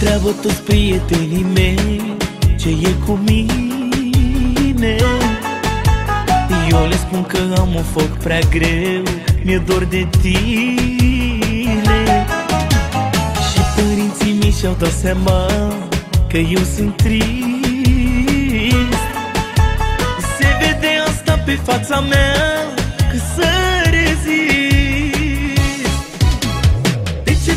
întreabă toți prietenii mei Ce e cu mine. Eu le spun că am un foc prea greu Mi-e dor de tine. Și părinții mei și-au dat seama Că eu sunt trist. Se vede asta pe fața mea Că să ce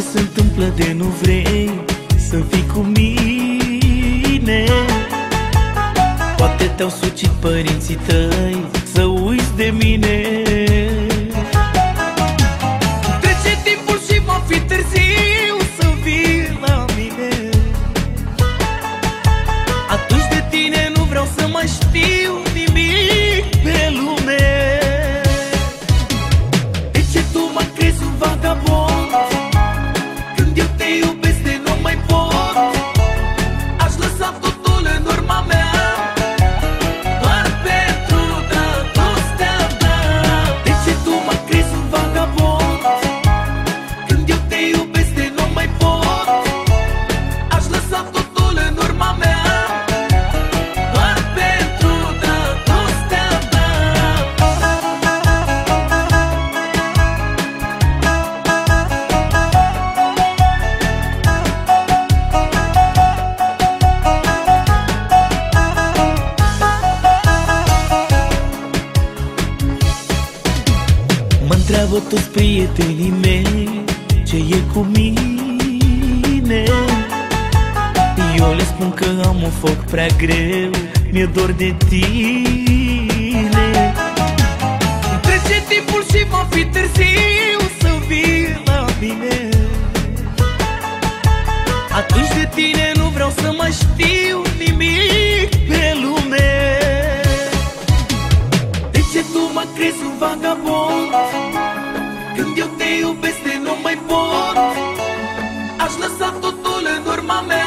se întâmplă de nu vrei să fii cu mine? Poate te-au sucit părinții tăi să uiți de mine întreabă toți prietenii mei Ce e cu mine? Eu le spun că am un foc prea greu Mi-e dor de tine. Trece timpul și va fi târziu iubesc de nu mai pot. Aș lăsa totul în urma mea